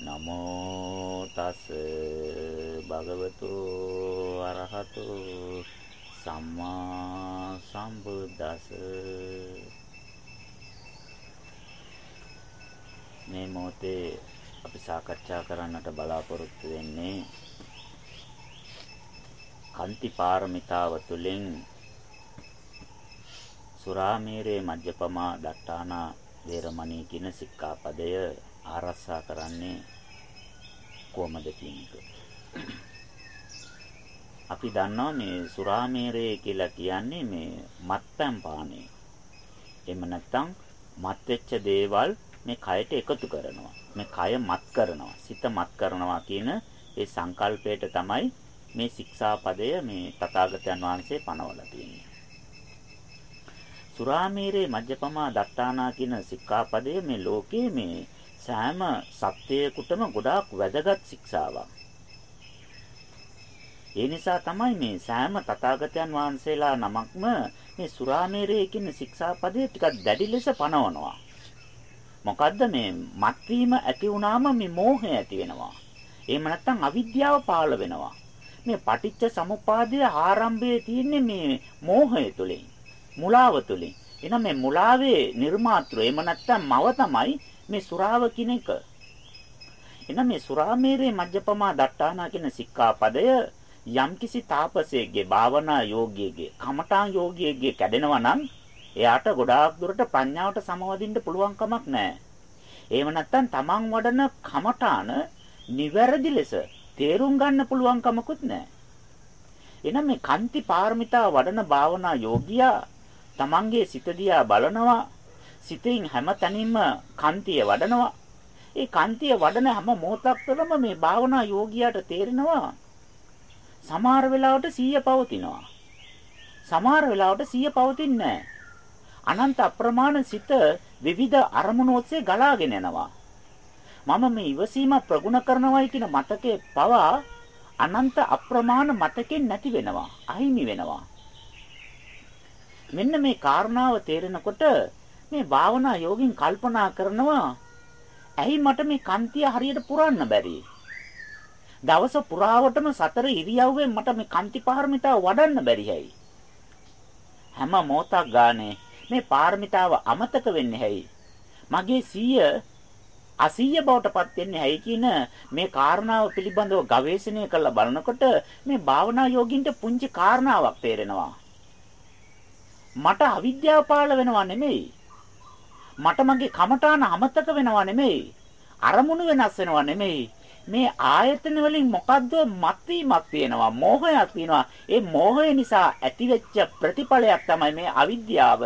නමෝ තස් භගවතු අරහතු සම්මා සම්බුද්දස් මේ මොහොතේ අපි සාකච්ඡා කරන්නට බලාපොරොත්තු වෙන්නේ කන්ති පාරමිතාව තුළින් සුරාමේරේ මජ්ජපමා දට්ඨානා වේරමණී කියන සික්ඛාපදය ආරක්ෂා කරන්නේ කොහොමද කියන එක. අපි දන්නවා මේ සුරාමේරය කියලා කියන්නේ මේ මත්පැන් පානය. එහෙම නැත්නම් මත් වෙච්ච දේවල් මේ කයට එකතු කරනවා. මේ කය මත් කරනවා. සිත මත් කරනවා කියන ඒ සංකල්පයට තමයි මේ ශික්ෂාපදය මේ තථාගතයන් වහන්සේ පනවලා තියෙන්නේ. සුරාමේරේ මජ්ජපමා දත්තානා කියන සික්ඛාපදය මේ ලෝකයේ මේ සෑම සත්‍යයකටම ගොඩාක් වැදගත් ශික්ෂාවක්. ඒ නිසා තමයි මේ සෑම තථාගතයන් වහන්සේලා නමක්ම මේ සුරාමේරේ කියන ශික්ෂාපදේ ටිකක් දැඩි ලෙස පනවනවා. මොකද්ද මේ මත්වීම ඇති වුනාම මේ මෝහය ඇති වෙනවා. එහෙම නැත්නම් අවිද්‍යාව පාළ වෙනවා. මේ පටිච්ච සමුපාදයේ ආරම්භයේ තියෙන්නේ මේ මෝහය තුලින්. මුලාව තුලින්. එහෙනම් මේ මුලාවේ නිර්මාතෘ එහෙම නැත්නම් මව තමයි මේ සුරාව කියන එක. එහෙනම් මේ සුරාමේරේ මජ්ජපමා දට්ටානා කියන සික්ඛාපදය යම්කිසි තාපසයෙක්ගේ භාවනා යෝගියෙක්ගේ කමඨාන් යෝගියෙක්ගේ කැඩෙනවා නම් එයාට ගොඩාක් දුරට ප්‍රඥාවට සමවදින්න පුළුවන් කමක් නැහැ. එහෙම නැත්නම් තමන් වඩන කමඨාන නිවැරදි ලෙස තේරුම් ගන්න පුළුවන් කමකුත් නැහැ. එහෙනම් මේ කාන්ති පාරමිතා වඩන භාවනා යෝගියා තමන්ගේ සිත දිහා බලනවා සිතින් හැම තැනින්ම කාන්තිය වඩනවා. ඒ කාන්තිය වඩන හැම මොහොතක් තුළම මේ භාවනා යෝගියාට තේරෙනවා. සමහර වෙලාවට සීය පවතිනවා. සමහර වෙලාවට සීය පවතින්නේ අනන්ත අප්‍රමාණ සිත විවිධ අරමුණු ඔස්සේ ගලාගෙන යනවා. මම මේ ඉවසීම ප්‍රගුණ කරනවායි කියන මතකයේ පවා අනන්ත අප්‍රමාණ මතකෙන් නැති වෙනවා අහිමි වෙනවා. මෙන්න මේ කාරණාව තේරෙනකොට මේ භාවනා යෝගින් කල්පනා කරනවා ඇයි මට මේ කන්තිය හරියට පුරන්න බැරි දවස පුරාවටම සතර ඉරියව්වෙන් මට මේ කන්ති පාරමිතාව වඩන්න බැරි හැයි හැම මොහොතක් ගානේ මේ පාරමිතාව අමතක වෙන්නේ හැයි මගේ සීය අසීය බවට පත් වෙන්නේ ඇයි කියන මේ කාරණාව පිළිබඳව ගවේෂණය කරලා බලනකොට මේ භාවනා යෝගින්ට පුංචි කාරණාවක් තේරෙනවා. මට අවිද්‍යාව පාළ වෙනවා නෙමෙයි. මට මගේ කමඨාන අමතක වෙනවා නෙමෙයි. අරමුණු වෙනස් වෙනවා නෙමෙයි. මේ ආයතන වලින් මොකද්ද මත්වීමක් තියෙනවා මෝහයක් තියෙනවා ඒ මෝහය නිසා ඇතිවෙච්ච ප්‍රතිඵලයක් තමයි මේ අවිද්‍යාව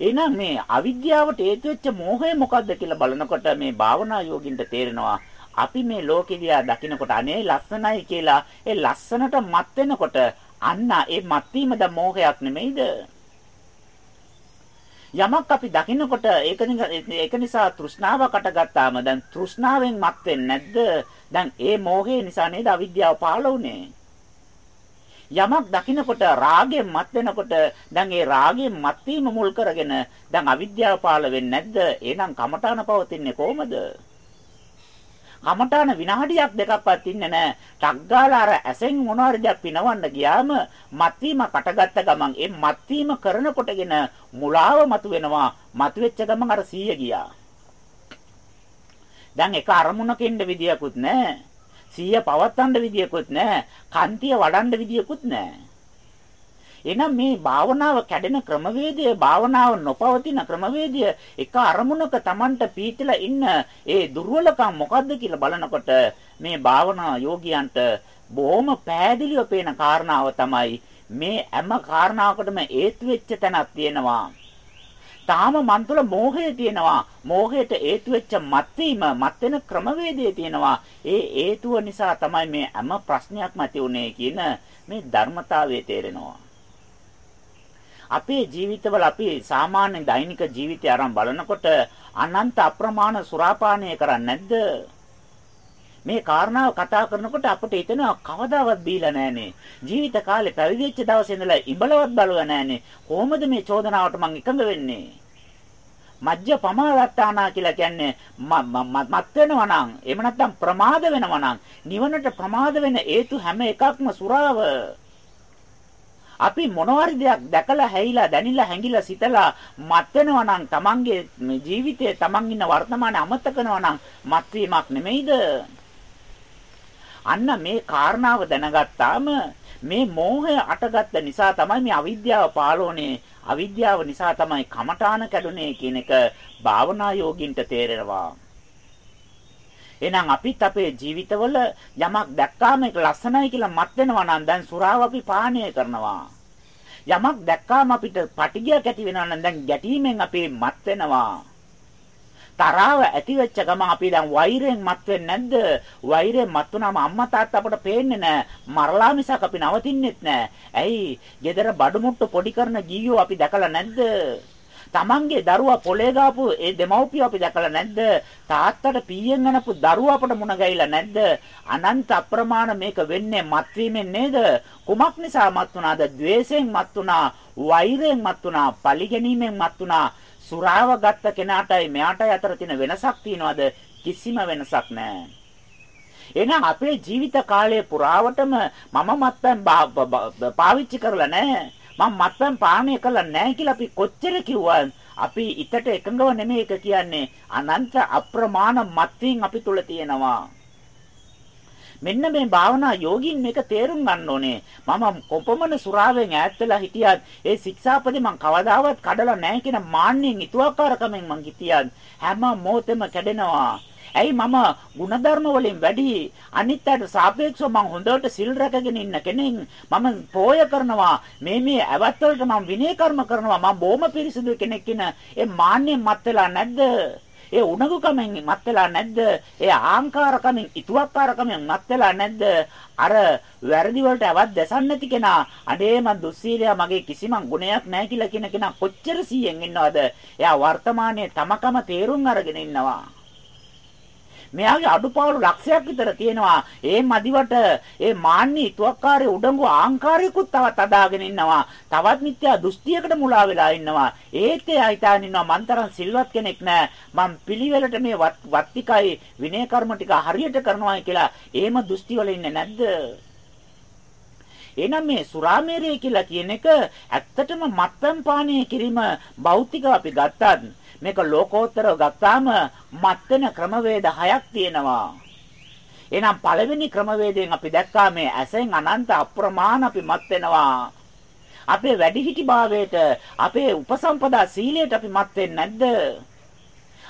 එහෙනම් මේ අවිද්‍යාවට හේතු වෙච්ච මෝහය මොකද්ද කියලා බලනකොට මේ භාවනා යෝගින්ට තේරෙනවා අපි මේ ලෝකෙ දිහා දකිනකොට අනේ ලස්සනයි කියලා ඒ ලස්සනට මත් වෙනකොට අන්න ඒ මත් වීම ද මෝහයක් නෙමෙයිද යමක් අපි දකිනකොට ඒක ඒක නිසා තෘෂ්ණාවකට ගත්තාම දැන් තෘෂ්ණාවෙන් මත් වෙන්නේ නැද්ද දැන් ඒ මෝහය නිසා නේද අවිද්‍යාව පහළ වුනේ යමක් දකිනකොට රාගයෙන් මත් වෙනකොට දැන් ඒ රාගයෙන් මත් වීම මුල් කරගෙන දැන් අවිද්‍යාව පාළ වෙන්නේ නැද්ද? එහෙනම් කමඨාන පවතින්නේ කොහමද? කමඨාන විනාඩියක් දෙකක්වත් ඉන්නේ නැහැ. ටග්ගාලා අර ඇසෙන් මොනවාරි දෙයක් පිනවන්න ගියාම මත්වීම කටගත්ත ගමන් ඒ මත්වීම කරනකොටගෙන මුලාව මතුවෙනවා. මතුවෙච්ච ගමන් අර 100 ගියා. දැන් එක අරමුණක ඉන්න විදියකුත් නැහැ. සිහිය පවත්වන්න විදියකුත් නැහැ. කන්තිය වඩන්න විදියකුත් නැහැ. එහෙනම් මේ භාවනාව කැඩෙන ක්‍රමවේදය භාවනාව නොපවතින ක්‍රමවේදය එක අරමුණක Tamanට පීතිලා ඉන්න ඒ දුර්වලකම් මොකද්ද කියලා බලනකොට මේ භාවනා යෝගියන්ට බොහොම පැහැදිලිව පේන කාරණාව තමයි මේ හැම කාරණාවකටම හේතු වෙච්ච තැනක් තියෙනවා තාම මන් තුළ මෝහය තියෙනවා. මෝහයට හේතු වෙච්ච මත්වීම, මත් වෙන ක්‍රමවේදය තියෙනවා. ඒ හේතුව නිසා තමයි මේ හැම ප්‍රශ්නයක්ම ඇති උනේ කියන මේ ධර්මතාවය තේරෙනවා. අපේ ජීවිතවල අපි සාමාන්‍ය දෛනික ජීවිතය අරන් බලනකොට අනන්ත අප්‍රමාණ සුරාපානය කරන්නේ නැද්ද? මේ කාරණාව කතා කරනකොට අපිට හිතෙනවා කවදාවත් බීලා නැහනේ. ජීවිත කාලේ පැවිදි වෙච්ච දවසේ ඉඳලා ඉබලවත් බලව නැහනේ. කොහොමද මේ චෝදනාවට මං එකඟ වෙන්නේ? මජ්ජ පමාවත්තානා කියලා කියන්නේ මත් වෙනවා නම් එහෙම නැත්නම් ප්‍රමාද වෙනවා නම් නිවනට ප්‍රමාද වෙන හේතු හැම එකක්ම සුරාව අපි මොනවාරි දෙයක් දැකලා හැයිලා දැනිලා හැංගිලා සිතලා මත් වෙනවා නම් Tamanගේ ජීවිතයේ Taman ඉන්න වර්තමානයේ අමතක කරනවා නම් මත් වීමක් නෙමෙයිද අන්න මේ කාරණාව දැනගත්තාම මේ මෝහය අටගත්ත නිසා තමයි මේ අවිද්‍යාව පාළෝනේ අවිද්‍යාව නිසා තමයි කමඨාන කැඩුනේ කියන එක භාවනා යෝගින්ට තේරෙනවා. එහෙනම් අපිත් අපේ ජීවිතවල යමක් දැක්කාම ඒක ලස්සනයි කියලා මත් වෙනවා නම් දැන් සුරාව අපි පානය කරනවා. යමක් දැක්කාම අපිට පටිගයක් ඇති වෙනවා නම් දැන් ගැටීමෙන් අපි මත් වෙනවා. තරාව ඇති වෙච්ච ගමන් අපි දැන් වෛරයෙන් මත් වෙන්නේ නැද්ද? වෛරයෙන් මත් වුණාම අම්මා තාත්තා අපට පේන්නේ නැහැ. මරලා මිසක් අපි නවතින්නෙත් නැහැ. ඇයි? gedara බඩමුට්ටු පොඩි කරන ගියෝ අපි දැකලා නැද්ද? තමන්ගේ දරුවා පොලේ දාපු ඒ දෙමව්පියෝ අපි දැකලා නැද්ද? තාත්තට පීයෙන් යනපු දරුවා අපට මුණ ගැහිලා නැද්ද? අනන්ත අප්‍රමාණ මේක වෙන්නේ මත් නේද? කුමක් නිසා මත් වුණාද? द्वේෂයෙන් මත් වුණා, වෛරයෙන් මත් වුණා, පරිගැනීමෙන් මත් වුණා. සුරාව ගත්ත කෙනාටයි මෙයාටයි අතර තියෙන වෙනසක් තියනවාද කිසිම වෙනසක් නැහැ. එහෙනම් අපේ ජීවිත කාලය පුරාවටම මම මත්පැන් පාවිච්චි කරලා නැහැ. මම මත්පැන් පානය කළා නැහැ කියලා අපි කොච්චර කිව්වත් අපි ිතට එකඟව නෙමෙයි එක කියන්නේ අනන්ත අප්‍රමාණ මත්වීම් අපි තුල තියෙනවා. මෙන්න මේ භාවනා යෝගින් මේක තේරුම් ගන්න ඕනේ. මම කොපමණ සුරාවෙන් ඈත් වෙලා හිටියත් ඒ ශික්ෂාපදේ මං කවදාවත් කඩලා නැහැ කියන මාන්නෙන් ඉතුවක්කාරකමෙන් මං හිටියත් හැම මොහොතෙම කැඩෙනවා. ඇයි මම ಗುಣධර්ම වලින් වැඩි අනිත් අයට සාපේක්ෂව මම හොඳට සිල් රැකගෙන ඉන්න කෙනෙක් මම පෝය කරනවා මේ මේ ඇවත් වලට මම විනය කර්ම කරනවා මම බොහොම පිරිසිදු කෙනෙක් කියන ඒ මාන්නෙන් මත් වෙලා නැද්ද ඒ උණගුකමෙන් මත් වෙලා නැද්ද? ඒ ආංකාරකමෙන් ඉතුවක්කාරකමෙන් මත් වෙලා නැද්ද? අර වැරදි වලට අවත් දැසන් නැති කෙනා අඩේ මං දුස්සීලයා මගේ කිසිම ගුණයක් නැහැ කියලා කියන කෙනා කොච්චර සීයෙන් ඉන්නවද? එයා වර්තමානයේ තමකම තේරුම් අරගෙන ඉන්නවා. මෙයාගේ අඩුපාඩු ලක්ෂයක් විතර තියෙනවා. ඒ මදිවට ඒ මාන්නී තුවක්කාරයේ උඩඟු ආංකාරයකුත් තවත් අදාගෙන ඉන්නවා. තවත් මිත්‍යා දෘෂ්ටියකට මුලා වෙලා ඉන්නවා. ඒත් එයා හිතාගෙන ඉන්නවා මන්තරන් සිල්වත් කෙනෙක් නෑ. මං පිළිවෙලට මේ වත්තිකයි විනය කර්ම ටික හරියට කරනවා කියලා. එහෙම දෘෂ්ටි වල ඉන්නේ නැද්ද? එහෙනම් මේ සුරාමේරය කියලා කියන එක ඇත්තටම මත්පැන් පානය කිරීම භෞතිකව අපි ගත්තත් මේක ලෝකෝත්තරව ගත්තාම මත් වෙන ක්‍රමවේද හයක් තියෙනවා. එහෙනම් පළවෙනි ක්‍රමවේදයෙන් අපි දැක්කා මේ ඇසෙන් අනන්ත අප්‍රමාණ අපි මත් වෙනවා. අපේ වැඩිහිටි භාවයට අපේ උපසම්පදා සීලයට අපි මත් වෙන්නේ නැද්ද?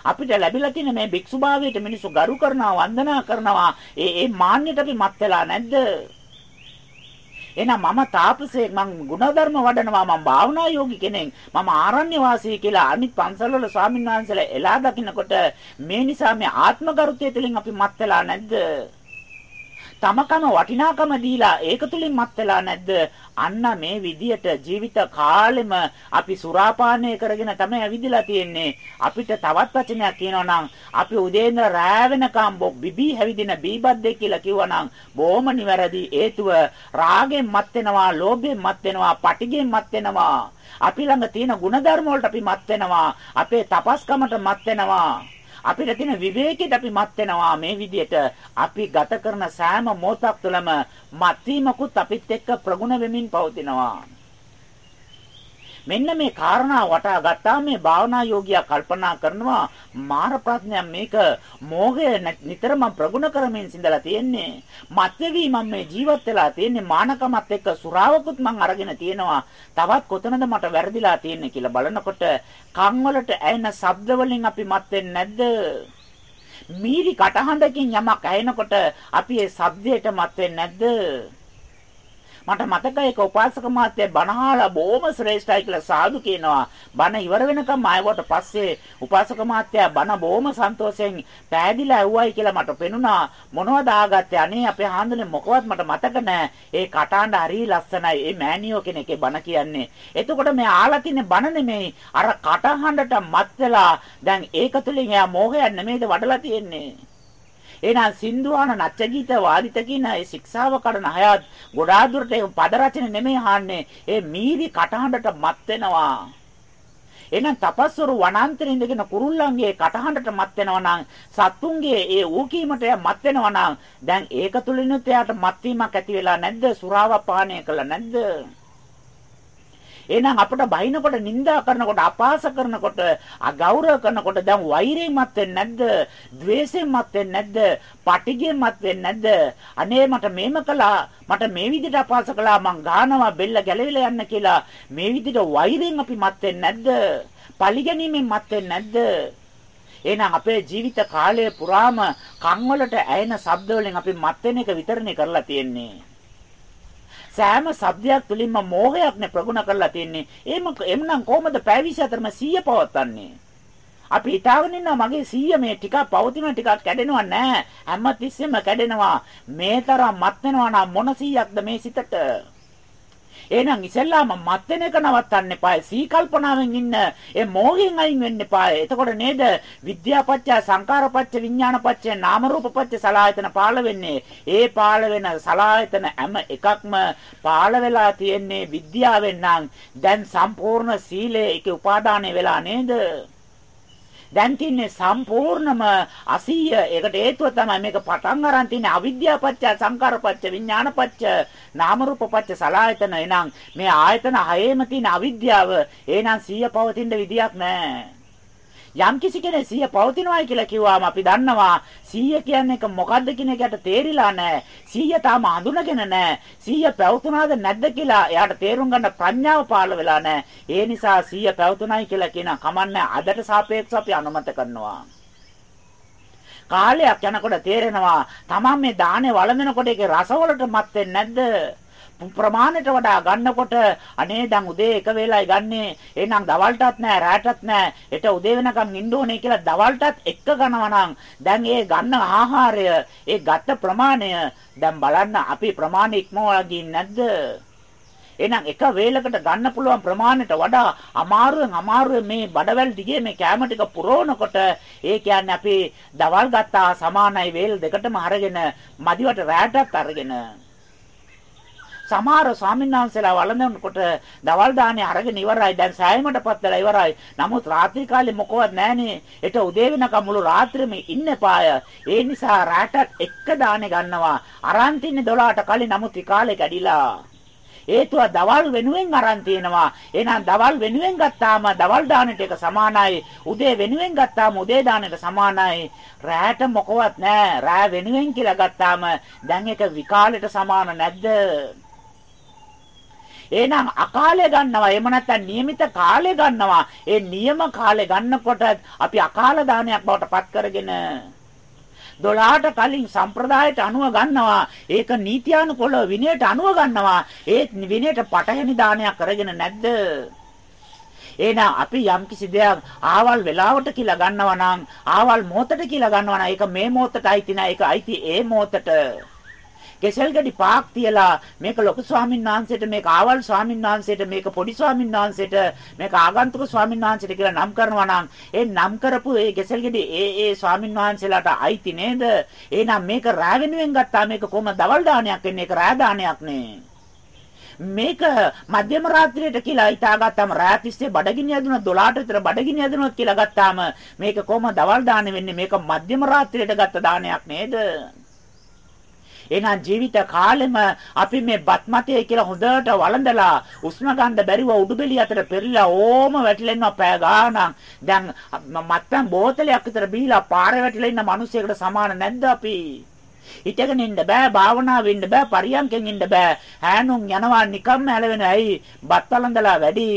අපිට ලැබිලා තියෙන මේ භික්ෂු භාවයට මිනිස්සු ගරු කරනවා වන්දනා කරනවා ඒ ඒ මාන්නයට අපි මත් වෙලා නැද්ද? එහෙනම් මම තාපසයෙක් මං ಗುಣධර්ම වඩනවා මං භාවනා යෝගි කෙනෙක්. මම ආරණ්‍ය වාසී කියලා අනිත් පන්සල් වල ස්වාමීන් වහන්සේලා එලා දකින්නකොට මේ නිසා මේ ආත්ම ගරුත්වය තුළින් අපි මත් වෙලා නැද්ද? තමකම වටිනාකම දීලා ඒක තුලින් මත් වෙලා නැද්ද? අන්න මේ විදියට ජීවිත කාලෙම අපි සුරාපානය කරගෙන තමයි ඇවිදලා තියෙන්නේ. අපිට තවත් වචනයක් කියනවා නම් අපි උදේ ඉඳලා රෑ වෙනකම් බිබී හැවිදින බීබද්දේ කියලා කිව්වනම් බොහොම නිවැරදි. හේතුව රාගෙන් මත් වෙනවා, ලෝභයෙන් මත් වෙනවා, පටිගෙන් මත් වෙනවා. අපි ළඟ තියෙන ಗುಣධර්ම වලට අපි මත් වෙනවා. අපේ තපස්කමට මත් වෙනවා. අපිට තියෙන විවේකයට අපි මත් වෙනවා? මේ විදිහට අපි ගත කරන සෑම මොහොතක් තුළම මත් වීමකුත් අපිත් එක්ක ප්‍රගුණ වෙමින් පවතිනවා. මෙන්න මේ කාරණා වටා ගත්තා. මේ භාවනා යෝගියා කල්පනා කරනවා මාර ප්‍රඥා මේක මෝහය නිතරම ප්‍රගුණ කරමින් සිඳලා තියෙන්නේ. මත්වි මම මේ ජීවත් වෙලා තියෙන්නේ. මානකමත් එක්ක සුරාවකුත් මං අරගෙන තියෙනවා. තවත් කොතනද මට වැරදිලා තියෙන්නේ කියලා බලනකොට කන් වලට ඇහෙන ශබ්ද වලින් අපි මත් වෙන්නේ නැද්ද? මීරි කටහඬකින් යමක් ඇහෙනකොට අපි ඒ ශබ්දයට මත් වෙන්නේ නැද්ද? මට මතකයි ඒක උපාසක මාත්‍ය බණහාලා බොහොම ශ්‍රේෂ්ඨයි කියලා සාදු කියනවා. බණ ඉවර වෙනකම් ආයවට පස්සේ උපාසක මාත්‍යා බණ බොහොම සන්තෝෂයෙන් පෑදිලා ඇව්වයි කියලා මට පෙනුණා. මොනවද ආගත්තේ? අනේ අපේ හාමුදුරනේ මොකවත් මට මතක නැහැ. ඒ කටහඬ හරි ලස්සනයි. ඒ මෑනියෝ කෙනෙක්ගේ බණ කියන්නේ. එතකොට මේ ආලා තින්නේ බණ නෙමෙයි. අර කටහඬට මත් වෙලා දැන් ඒක තුලින් එයා මෝහයක් නෙමෙයිද වඩලා තියෙන්නේ. එහෙනම් සින්දුවාන නච්චගීත වාදිත කියන ඒ ශික්ෂාව කඩන හයත් ගොඩාක් දුරට ඒ පද රචන නෙමෙයි අහන්නේ. ඒ මීරි කටහඬට මත් වෙනවා. එහෙනම් තපස්වරු වනාන්තරේ ඉඳගෙන කුරුල්ලන්ගේ කටහඬට මත් වෙනවා නම් සත්තුන්ගේ ඒ ඌකීමට මත් වෙනවා නම් දැන් ඒක තුලිනුත් එයාට මත්වීමක් ඇති වෙලා නැද්ද? සුරාව පානය කළා නැද්ද? එහෙනම් අපිට බයිනකොට නිඳා කරනකොට අපාස කරනකොට අගෞරව කරනකොට දැන් වෛරයෙන්මත් වෙන්නේ නැද්ද? ద్వේෂයෙන්මත් වෙන්නේ නැද්ද? පටිඝයෙන්මත් වෙන්නේ නැද්ද? අනේ මට මේම කළා මට මේ විදිහට අපාස කළා මං ගානවා බෙල්ල ගැලවිලා යන්න කියලා මේ විදිහට වෛරයෙන් අපි මත් වෙන්නේ නැද්ද? පරිගැනීමෙන් මත් වෙන්නේ නැද්ද? එහෙනම් අපේ ජීවිත කාලය පුරාම කන් වලට ඇයෙන ශබ්ද වලින් අපි මත් වෙන එක විතරනේ කරලා තියෙන්නේ. සෑම શબ્දයක් තුලින්ම මෝහයක්නේ ප්‍රගුණ කරලා තියෙන්නේ. එහෙම එම්නම් කොහොමද පැය 24ම 100 පවත්න්නේ? අපි හිතාගෙන ඉන්නවා මගේ 100 මේ ටිකක් පවතින ටිකක් කැඩෙනවා නෑ. හැම තිස්සෙම කැඩෙනවා. මේ තරම් මත් වෙනවා නම් මොන 100ක්ද මේ සිතට? එහෙනම් ඉස්සෙල්ලාම මත් වෙන එක නවත්තන්න එපා. සීකල්පනාවෙන් ඉන්න. ඒ මෝහයෙන් අයින් වෙන්න එපා. එතකොට නේද විද්‍යාපච්චය සංකාරපච්ච විඥානපච්චය නාම රූපපච්ච සලආයතන පාළ වෙන්නේ. ඒ පාළ වෙන සලආයතන හැම එකක්ම පාළ වෙලා තියෙන්නේ විද්‍යාවෙන් නම් දැන් සම්පූර්ණ සීලය ඒකේ උපාදානය වෙලා නේද? දැන් තින්නේ සම්පූර්ණම 80 ඒකට හේතුව තමයි මේක පටන් අරන් තින්නේ අවිද්‍යාපච්ච සංකාරපච්ච විඥානපච්ච නාමරූපපච්ච සලායතන. එනං මේ ආයතන හයේම තියෙන අවිද්‍යාව. එහෙනම් 100 පවතින විදියක් නැහැ යම් කිසි කෙනෙක් සිහිය පවතිනවායි කියලා කිව්වම අපි දන්නවා සිහිය කියන්නේ එක මොකද්ද කියන එකට තේරිලා නැහැ. සිහිය තාම හඳුනගෙන නැහැ. සිහිය පැවතුනාද නැද්ද කියලා එයාට තේරුම් ගන්න ප්‍රඥාව පාළ වෙලා නැහැ. ඒ නිසා සිහිය පැවතුනායි කියලා කියන කමන්නේ අදට සාපේක්ෂව අපි අනුමත කරනවා. කාලයක් යනකොට තේරෙනවා තමන් මේ දානේ වළඳනකොට ඒකේ රසවලට මත් වෙන්නේ නැද්ද? ප්‍රමාණයට වඩා ගන්නකොට අනේ දැන් උදේ එක වේලයි ගන්නෙ. එහෙනම් දවල්ටත් නෑ රාටත් නෑ. එට උදේ වෙනකන් ඉන්න ඕනේ කියලා දවල්ටත් එක ගනවා නම් දැන් ඒ ගන්න ආහාරය ඒ ගත්ත ප්‍රමාණය දැන් බලන්න අපි ප්‍රමාණ ඉක්මවලා ගින් නැද්ද? එහෙනම් එක වේලකට ගන්න පුළුවන් ප්‍රමාණයට වඩා අමාරුවෙන් අමාරුවෙන් මේ බඩවැල් දිගේ මේ කැම ටික පුරවනකොට ඒ කියන්නේ අපි දවල් ගත්තා සමානයි වේල් දෙකටම අරගෙන මදිවට රැටත් අරගෙන. සමහර ස්වාමීන් වහන්සේලා වළඳනකොට දවල් දානේ අරගෙන ඉවරයි. දැන් සෑයමටපත් වෙලා ඉවරයි. නමුත් රාත්‍රී කාලේ මොකවත් නැහනේ. ඒට උදේ වෙනකම් මුළු රාත්‍රියම ඉන්න පාය. ඒ නිසා රාටත් එක දානේ ගන්නවා. අරන් තින්නේ 12ට කලින් නමුත් විකාලේ කැඩිලා. හේතුව දවල් වෙනුවෙන් අරන් තියෙනවා. එහෙනම් දවල් වෙනුවෙන් ගත්තාම දවල් දානෙට එක සමානයි. උදේ වෙනුවෙන් ගත්තාම උදේ දානෙට සමානයි. රැට මොකවත් නැහැ. රෑ වෙනුවෙන් කියලා ගත්තාම දැන් ඒක විකාලෙට සමාන නැද්ද? එහෙනම් අකාලය ගන්නවා. එහෙම නැත්නම් નિયમિત කාලය ගන්නවා. ඒ නියම කාලය ගන්නකොට අපි අකාල දානයක් බවට පත් කරගෙන 12ට කලින් සම්ප්‍රදායට අනුව ගන්නවා. ඒක නීත්‍යානුකූල විනයට අනුව ගන්නවා. ඒ විනයට පටහැනි දානයක් කරගෙන නැද්ද? එහෙනම් අපි යම් කිසි දෙයක් ආවල් වෙලාවට කියලා ගන්නවා නම් ආවල් මොහොතට කියලා ගන්නවා නම් ඒක මේ මොහොතට අයිති නෑ ඒක අයිති ඒ මොහොතට කෙසෙල් ගෙඩි පාක් තියලා මේක ලොකු ස්වාමීන් වහන්සේට මේක ආවල් ස්වාමීන් වහන්සේට මේක පොඩි ස්වාමීන් වහන්සේට මේක ආගන්තුක ස්වාමීන් වහන්සේට කියලා නම් කරනවා නම් ඒ නම් කරපු ඒ කෙසෙල් ගෙඩි ඒ ඒ ස්වාමීන් වහන්සේලාට අයිති නේද? එහෙනම් මේක රෑ වෙනුවෙන් ගත්තා මේක කොහොම දවල් දානයක් වෙන්නේ? ඒක රෑ දානයක් නේ. මේක මධ්‍යම රාත්‍රියට කියලා හිතාගත්තාම රාත් තිස්සේ බඩගිනි ඇදුණා 12ට විතර බඩගිනි ඇදුණා කියලා ගත්තාම මේක කොහොම දවල් දාන්නේ වෙන්නේ මේක මධ්‍යම රාත්‍රියට ගත්ත දානයක් නේද එහෙනම් ජීවිත කාලෙම අපි මේ බත්මතේ කියලා හොඳට වළඳලා උෂ්ණ ගන්න බැරිව උඩුබෙලිය අතර පෙරලා ඕම වැටිලා ඉන්නවා පෑ ගානක්. දැන් මත්පැන් බෝතලයක් විතර බීලා පාරේ වැටිලා ඉන්න මිනිහෙකුට සමාන නැද්ද අපි? හිටගෙන ඉන්න බෑ භාවනාවෙ ඉන්න බෑ පරියන්කෙන් ඉන්න බෑ ඈනුන් යනවා නිකම්ම ඇලවෙන ඇයි බත් වළඳලා වැඩි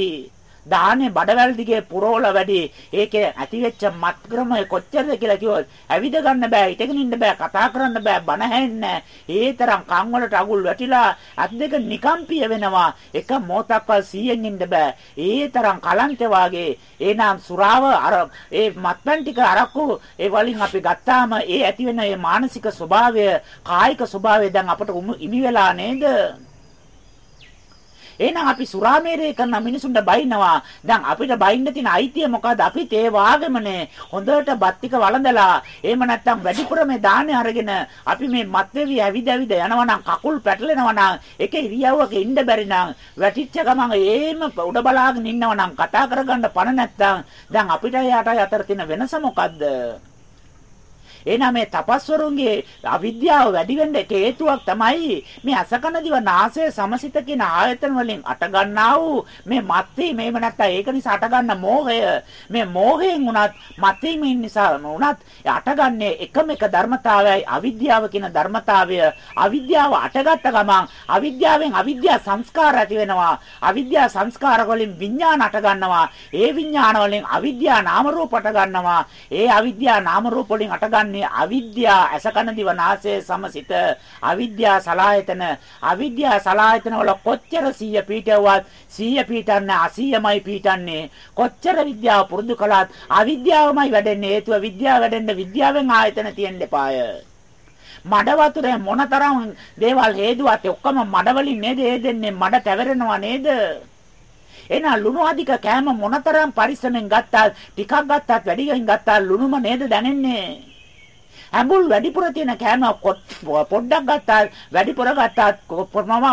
දාහනේ බඩවැල් දිගේ පුරවල වැඩි. ඒකේ ඇතිවෙච්ච මත්ක්‍රමය කොච්චරද කියලා කිව්වොත් ඇවිද ගන්න බෑ, ඉටගෙන ඉන්න බෑ, කතා කරන්න බෑ, බන හැෙන්නේ ඒ තරම් කන් වලට අගුල් වැටිලා අත් දෙක නිකම්පිය වෙනවා. එක මොහොතක්වත් සීයෙන් ඉන්න බෑ. ඒ තරම් කලන්ත වාගේ. ඒනම් සුරාව අර ඒ මත්පැන් ටික අරක්කු ඒ වලින් අපි ගත්තාම ඒ ඇති වෙන ඒ මානසික ස්වභාවය, කායික ස්වභාවය දැන් අපට ඉමි වෙලා නේද? එහෙනම් අපි සුරාමේරය කරන මිනිසුන්ට බයිනවා. දැන් අපිට බයින්න තියෙන අයිතිය මොකද්ද? අපිත් ඒ වාගෙමනේ හොඳට බත් ටික වළඳලා එහෙම නැත්නම් වැඩිපුර මේ දාහනේ අරගෙන අපි මේ මත්වේවි ඇවිද ඇවිද යනවා නම් කකුල් පැටලෙනවා නම් එක ඉරියව්වක ඉන්න බැරි නම් වැටිච්ච ගමන් ඒම උඩ බලාගෙන ඉන්නවා නම් කතා කරගන්න පණ නැත්නම් දැන් අපිට යාට අතර තියෙන වෙනස මොකද්ද? එහෙනම් මේ තපස්වරුන්ගේ අවිද්‍යාව වැඩි වෙන්න එක හේතුවක් තමයි මේ අසකන දිව නාසය සමසිත කියන ආයතන වලින් අටගන්නා වූ මේ මත්ති මේව නැත්තම් ඒක නිසා අටගන්න මෝහය. මේ මෝහයෙන් උනත් මත්තිමින් නිසා උනත් අටගන්නේ එකම එක ධර්මතාවයයි අවිද්‍යාව කියන ධර්මතාවය. අවිද්‍යාව අටගත්ත ගමන් අවිද්‍යාවෙන් අවිද්‍යා සංස්කාර ඇති වෙනවා. අවිද්‍යා සංස්කාර වලින් විඥාන අට ගන්නවා. ඒ විඥාන වලින් අවිද්‍යා නාම රූප අට ගන්නවා. ඒ අවිද්‍යා නාම රූප වලින් අට කියන්නේ අවිද්‍යා අසකන දිව නාසය සමසිත. අවිද්‍යා සලායතන. අවිද්‍යා සලායතන වල කොච්චර සීය පීඨවවත් සීය පීඨන්නේ අසීයමයි පීඨන්නේ. කොච්චර විද්‍යාව පුරුදු කළත් අවිද්‍යාවමයි වැඩෙන්නේ. හේතුව විද්‍යාව වැඩෙන්න විද්‍යාවෙන් ආයතන තියෙන්න එපාය. මඩ වතුරේ මොනතරම් දේවල් හේදුවත් ඔක්කොම මඩ වලින් නේද හේදෙන්නේ? මඩ තැවරෙනවා නේද? එහෙනම් ලුණු අධික කෑම මොනතරම් පරිස්සමෙන් ගත්තාත් ටිකක් ගත්තාත් වැඩියෙන් ගත්තාත් ලුණුම නේද දැනෙන්නේ? ඇඹුල් වැඩිපුර තියෙන කෑම පොඩ්ඩක් ගත්තාත් වැඩිපුර ගත්තාත්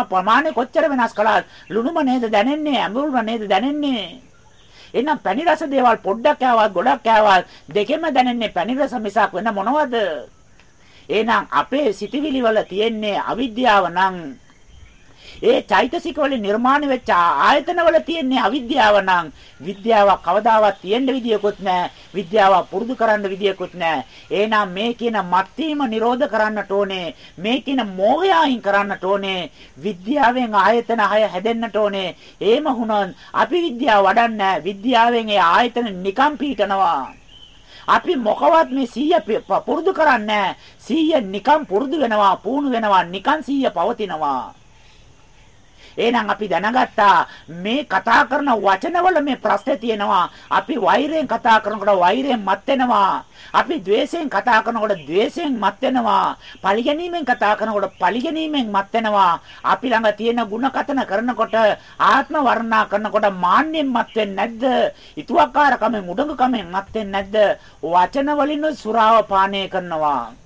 ප්‍රමාණය කොච්චර වෙනස් කළාත් ලුණුම නේද දැනෙන්නේ ඇඹුල්ම නේද දැනෙන්නේ? එහෙනම් පැණි රස දේවල් පොඩ්ඩක් කෑවත් ගොඩක් කෑවත් දෙකෙම දැනෙන්නේ පැණි රස මිසක් වෙන මොනවද? එහෙනම් අපේ සිටිවිලි වල තියෙන්නේ අවිද්‍යාව නම් ඒ චෛතසික වලින් නිර්මාණය වෙච්ච ආයතන වල තියෙන අවිද්‍යාව නම් විද්‍යාවක් කවදාවත් තියෙන්න විදියකුත් නැහැ. විද්‍යාව පුරුදු කරන්න විදියකුත් නැහැ. එහෙනම් මේ කියන මත්වීම නිරෝධ කරන්නට ඕනේ. මේ කියන මෝහය අයින් කරන්නට ඕනේ. විද්‍යාවෙන් ආයතන හය හැදෙන්නට ඕනේ. එහෙම වුණොත් අපි විද්‍යාව වඩන්නේ විද්‍යාවෙන් ඒ ආයතන නිකම් පීටනවා. අපි මොකවත් මේ 100 පුරුදු කරන්නේ 100 නිකම් පුරුදු වෙනවා පුහුණු වෙනවා නිකන් 100 පවතිනවා එහෙනම් අපි දැනගත්තා මේ කතා කරන වචනවල මේ ප්‍රශ්නේ තියෙනවා. අපි වෛරයෙන් කතා කරනකොට වෛරයෙන් මත් වෙනවා. අපි द्वේෂයෙන් කතා කරනකොට द्वේෂයෙන් මත් වෙනවා. පරිගැනීමෙන් කතා කරනකොට පරිගැනීමෙන් මත් වෙනවා. අපි ළඟ තියෙන ಗುಣ කතන කරනකොට ආත්ම වර්ණනා කරනකොට මාන්නෙන් මත් වෙන්නේ නැද්ද? ඊතුවක්කාරකමෙන් උඩඟුකමෙන් මත් වෙන්නේ නැද්ද? වචන වලින් සුරාව පානය කරනවා.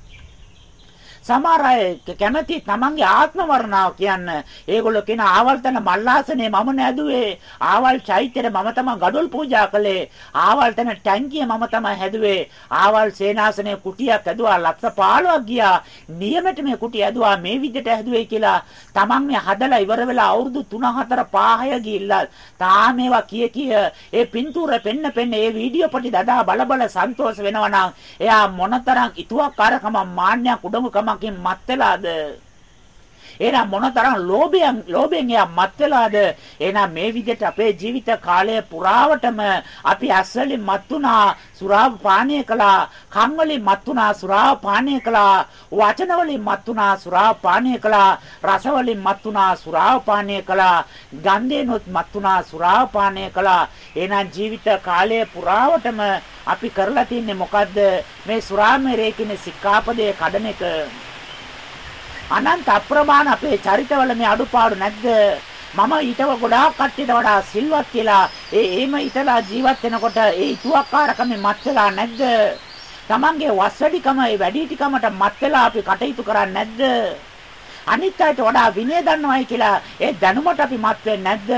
සමහර අය කැමති තමන්ගේ ආත්ම වර්ණාව කියන්න. ඒගොල්ලෝ කියන ආවල් තන මල්ලාසනේ මම නැදුවේ. ආවල් චෛත්‍යයට මම තමයි ගඩොල් පූජා කළේ. ආවල් තන ටැංකිය මම තමයි හැදුවේ. ආවල් සේනාසනේ කුටියක් ඇදුවා ලක්ෂ 15ක් ගියා. නියමෙට මේ කුටිය ඇදුවා මේ විදිහට හැදුවේ කියලා තමන් මේ හදලා ඉවර වෙලා අවුරුදු 3 4 5 ගිහිල්ලා තාම ඒවා කිය කිය ඒ පින්තූර පෙන්න පෙන්න ඒ වීඩියෝ පටි දදා බල බල සන්තෝෂ වෙනවා නම් එයා මොනතරම් ඉතුවක්කාරකම මාන්නයක් උඩඟුකම මොනවාකින් මත් වෙලාද? එහෙනම් මොනතරම් ලෝභයෙන් ලෝභයෙන් එයා මත් වෙලාද? එහෙනම් මේ විදිහට අපේ ජීවිත කාලය පුරාවටම අපි ඇස්වලින් මත් වුණා, සුරාව පානය කළා, කන් වලින් මත් වුණා, සුරාව පානය කළා, වචන වලින් මත් වුණා, සුරාව පානය කළා, රස වලින් මත් වුණා, සුරාව පානය කළා, ගන්ධේනොත් මත් වුණා, සුරාව පානය කළා. එහෙනම් ජීවිත කාලය පුරාවටම අපි කරලා තින්නේ මොකද්ද? මේ සුරාමේරේ කියන සික්ඛාපදයේ කඩන එක. අනන්ත අප්‍රමාණ අපේ චරිතවල මේ අඩුපාඩු නැද්ද? මම ඊටව ගොඩාක් කට්ටියට වඩා සිල්වත් කියලා ඒ එහෙම ඊටලා ජීවත් වෙනකොට ඒ ඊතුවක්කාරකමේ මත් වෙලා නැද්ද? Tamange වස්සඩිකම ඒ වැඩිහිටිකමට මත් වෙලා අපි කටයුතු කරන්නේ නැද්ද? අනිත් අයට වඩා විනය දන්නවයි කියලා ඒ දැනුමට අපි මත් වෙන්නේ නැද්ද?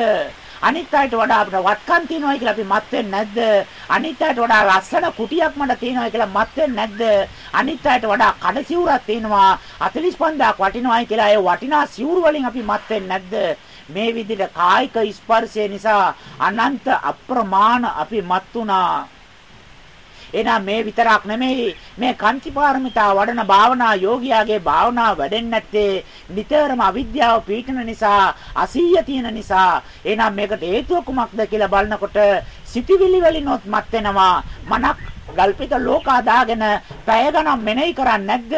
අනිත් අයට වඩා අපිට වත්කම් තියෙනවයි කියලා අපි මත් වෙන්නේ නැද්ද? අනිත් අයට වඩා ලස්සන කුටියක් මට තියෙනවයි කියලා මත් වෙන්නේ නැද්ද? අනිත් අයට වඩා කඩ සිවුරක් තියෙනවා 45000ක් වටිනවයි කියලා ඒ වටිනා සිවුරු වලින් අපි මත් වෙන්නේ නැද්ද? මේ විදිහට කායික ස්පර්ශය නිසා අනන්ත අප්‍රමාණ අපි මත් වුණා. එහෙනම් මේ විතරක් නෙමෙයි මේ කාන්තිපාරමිතා වඩන භාවනා යෝගියාගේ භාවනා වැඩෙන්නේ නැත්තේ නිතරම අවිද්‍යාව පීඩන නිසා අසීය තියෙන නිසා. එහෙනම් මේකට හේතුව කුමක්ද කියලා බලනකොට සිටිවිලි වලිනොත් මත් වෙනවා මනක් ගල්පිත ලෝකා දාගෙන පැය ගණන් මෙනෙහි කරන්නේ නැද්ද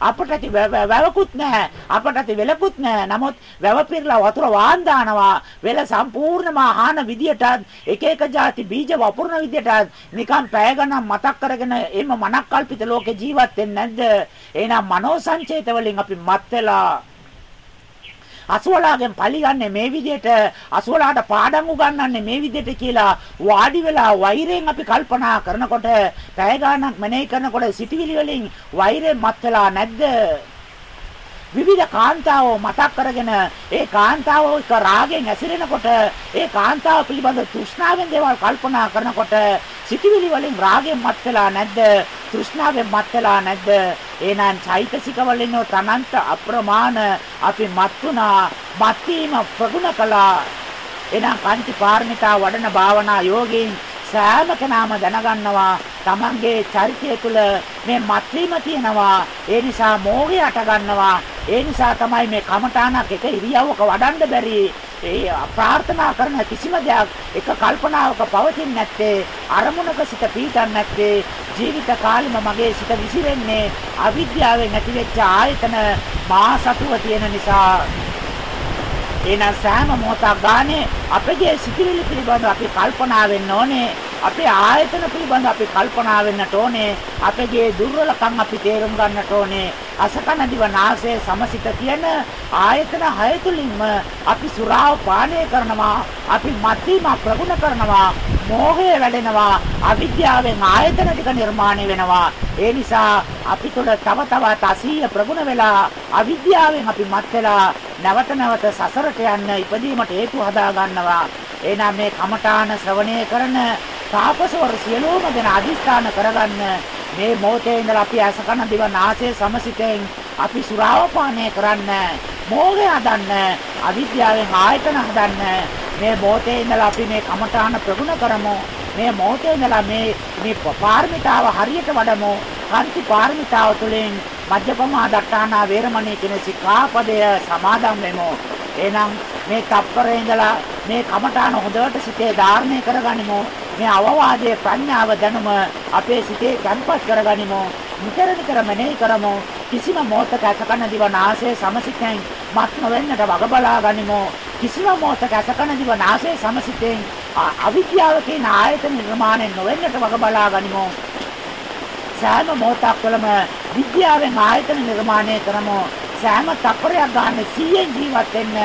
අපට ඇති වැවකුත් නැහැ. අපට ඇති වෙලකුත් නැහැ. නමුත් වැව පිරලා වතුර වාන් දානවා. වෙල සම්පූර්ණම ආහන විදියට එක එක જાති බීජ වපුරන විදියට නිකන් පැය ගණන් මතක් කරගෙන එimhe මනක් කල්පිත ලෝකේ ජීවත් වෙන්නේ නැද්ද? එහෙනම් මනෝ සංචේත වලින් අපි මත් වෙලා අසවලාගෙන් පරිගන්නේ මේ විදිහට අසවලාට පාඩම් උගන්වන්නේ මේ විදිහට කියලා වාඩි වෙලා වෛරයෙන් අපි කල්පනා කරනකොට පැය ගාණක් මෙනෙහි කරනකොට සිටිවිලි වලින් වෛරයෙන් මත් වෙලා නැද්ද? විවිධ කාන්තාවෝ මතක් කරගෙන ඒ කාන්තාවෝ එක රාගෙන් ඇසිරෙනකොට ඒ කාන්තාව පිළිබඳ තෘෂ්ණාවෙන් දේවල් කල්පනා කරනකොට සිටිවිලි වලින් රාගෙන් මත් වෙලා නැද්ද? තෘෂ්ණාවෙන් මත් වෙලා නැද්ද? එහෙනම් චෛතසික වලින් තනන්ත අප්‍රමාණ අපි මත් වුණා මත් වීම ප්‍රගුණ කළා. එහෙනම් කාන්ති පාරමිතා වඩන භාවනා යෝගීන් සෑම කෙනාම දැනගන්නවා Tamange චරිතය තුළ මේ මත්වීම තියෙනවා. ඒ නිසා මෝහය අට ගන්නවා ඒ නිසා තමයි මේ කමඨානක් එක ඉරියව්වක වඩන්න බැරි ඒ ප්‍රාර්ථනා කරන කිසිම දෙයක් එක කල්පනාවක පවතින්නේ නැත්තේ අරමුණක සිට පීඩන්නේ නැත්තේ ජීවිත කාලෙම මගේ සිත විසිරෙන්නේ අවිද්‍යාවෙන් ඇතිවෙච්ච ආයතන මා සතුව තියෙන නිසා එහෙනම් සෑම මොහොතක් ගානේ අපගේ සිතිවිලි පිළිබඳව අපි කල්පනා වෙන්න ඕනේ. අපේ ආයතන පිළිබඳව අපි කල්පනා වෙන්නට ඕනේ. අපගේ දුර්වලකම් අපි තේරුම් ගන්නට ඕනේ. අසකන දිව නාසය සමසිත කියන ආයතන හය තුලින්ම අපි සුරාව පානය කරනවා. අපි මත්වීම ප්‍රගුණ කරනවා. මෝහය වැඩෙනවා. අවිද්‍යාවෙන් ආයතන ටික නිර්මාණය වෙනවා. ඒ නිසා අපි තුළ තව තවත් අසීය ප්‍රගුණ වෙලා අවිද්‍යාවෙන් අපි මත් වෙලා නැවත නැවත සසරට යන්න ඉපදීමට හේතු හදා ගන්නවා. එහෙනම් මේ කමඨාන ශ්‍රවණය කරන තාපසවර සියලුම දෙනා අදිස්ථාන කරගන්න. මේ මොහොතේ ඉඳලා අපි අස කන දිව නාසය සමසිතෙන් අපි සුරාව පානය කරන්න මෝහය හදන්න අවිද්‍යාවෙන් ආයතන හදන්න. මේ මොහොතේ ඉඳලා අපි මේ කමඨාන ප්‍රගුණ කරමු. මේ මොහොතේ ඉඳලා මේ මේ පාරමිතාව හරියට වඩමු. කාන්ති පාරමිතාව තුළින් මජ්ජපමා දට්ඨානා වේරමණී කියන සික්ඛාපදය සමාදන් වෙමු. එහෙනම් මේ තප්පරේ ඉඳලා මේ කමඨාන හොඳට සිතේ ධාරණය කරගනිමු. මේ අවවාදයේ ප්‍රඥාව දැනුම අපේ සිතේ තැන්පත් කරගනිමු. නිතර නිතර මෙනෙහි කරමු. කිසිම මොහොතක අසකන දිව නාසයේ සමසිතෙන් මත් නොවෙන්නට වග බලා ගනිමු. කිසිම මොහොතක අසකන දිව නාසයේ සමසිතෙන් අවිද්‍යාව කියන ආයතන නිර්මාණය නොවෙන්නට වග බලා ගනිමු. සෑම මොහොතක් තුළම විද්‍යාවෙන් ආයතන නිර්මාණය කරමු. සෑම තප්පරයක් ගන්න 100න් ජීවත් වෙන්න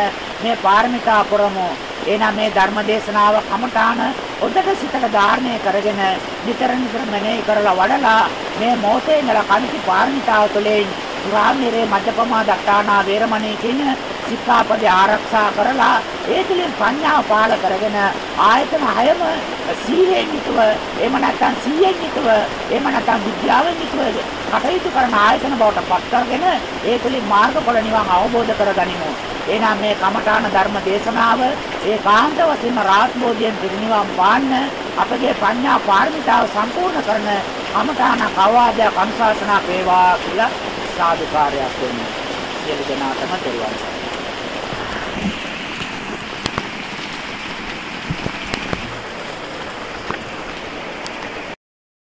මේ පාරමිතා පුරමු. එහෙනම් මේ ධර්ම දේශනාව කමඨාන ඔදට සිතට ධාරණය කරගෙන නිතර නිතර මෙනෙහි කරලා වඩලා මේ මොහොතේ ඉඳලා කන්ති පාරමිතාව තුළින් සුරාමීරේ මජ්ජපමා දක්තානා වේරමණී කියන සික්ඛාපදේ ආරක්ෂා කරලා ඒ තුළින් ප්‍රඥාව පාල කරගෙන ආයතන හයම සීලෙන් යුතුව එහෙම නැත්නම් සීයෙන් යුතුව එහෙම නැත්නම් විද්‍යාවෙන් යුතුව කටයුතු කරන ආයතන බවට පත් කරගෙන ඒ තුළින් මාර්ගඵල නිවන් අවබෝධ කරගනිමු. එහෙනම් මේ කමඨාන ධර්ම දේශනාව ඒකාන්ත වශයෙන්ම රාත්බෝධියෙන් පිරිනිවන් පාන්න අපගේ ප්‍රඥා පාරමිතාව සම්පූර්ණ කරන කමඨාන කවාදයක් අනුශාසනා වේවා කියලා සාදුකාරයක් වෙන්නේ. සියලු දෙනාටම තෙරුවන් සරණයි.